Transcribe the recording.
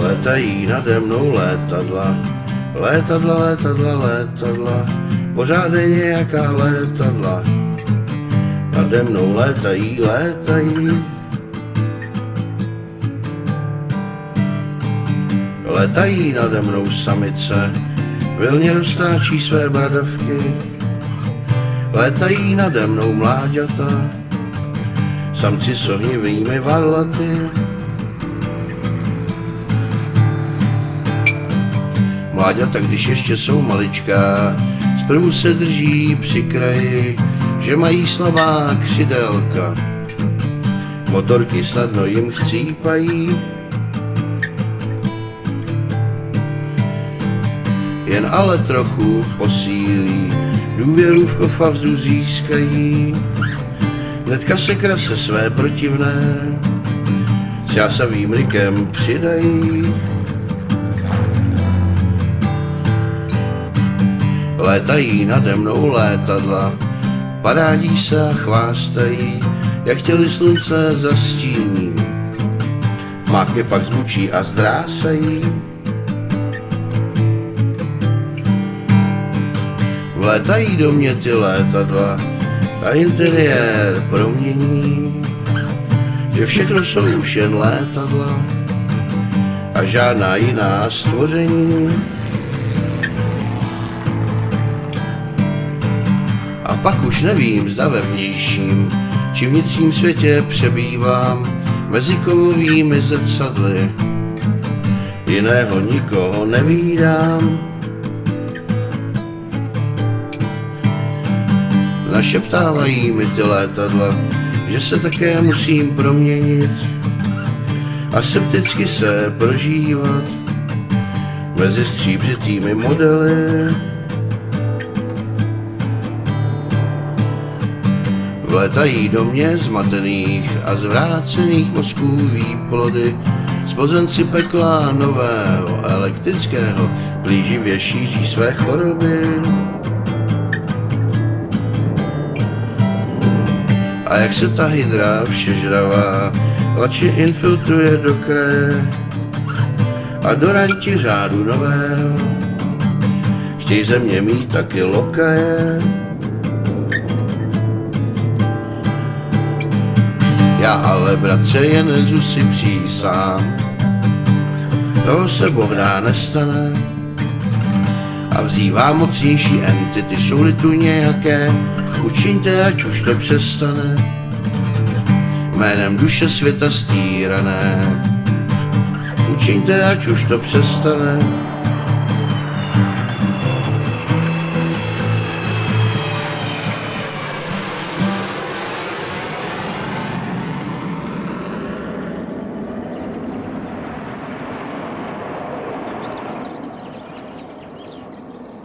Létají nade mnou létadla, létadla, létadla, létadla, pořád je nějaká létadla. Nade mnou létají, létají. Letají nade mnou samice, vilně roztáčí své bradavky. Létají nade mnou mláďata, samci s ohnivými varlaty. Mláďata, když ještě jsou maličká, zprvu se drží při kraji, že mají slabá křidelka. Motorky snadno jim chcípají, jen ale trochu posílí, důvěru v kofavzdu získají. Hnedka se krase své protivné s jásavým rikem přidají. Létají nade mnou létadla, parádí se a chvástají, jak chtěli slunce zastíní. Máky pak zvučí a zdrásají. Vlétají do mě ty létadla a interiér promění, že všechno jsou už jen létadla a žádná jiná stvoření. Pak už nevím, zda ve vnějším či vnitřním světě přebývám mezi kovovými zrcadly. Jiného nikoho nevídám. Našeptávají mi ty létadla, že se také musím proměnit a septicky se prožívat mezi stříbřitými modely. Vletají do mě zmatených a zvrácených mozků výplody, spozenci pekla nového elektrického, blíživě šíří své choroby. A jak se ta hydra všežravá lači infiltruje do kraje a do ranti řádu nového, chtějí ze mě mít taky lokaje. Já ale bratře jen nezu si přísám, toho se Bohdá nestane. A vzývá mocnější entity, jsou-li tu nějaké, učiňte, ať už to přestane. Jménem duše světa stýrané, učiňte, ať už to přestane.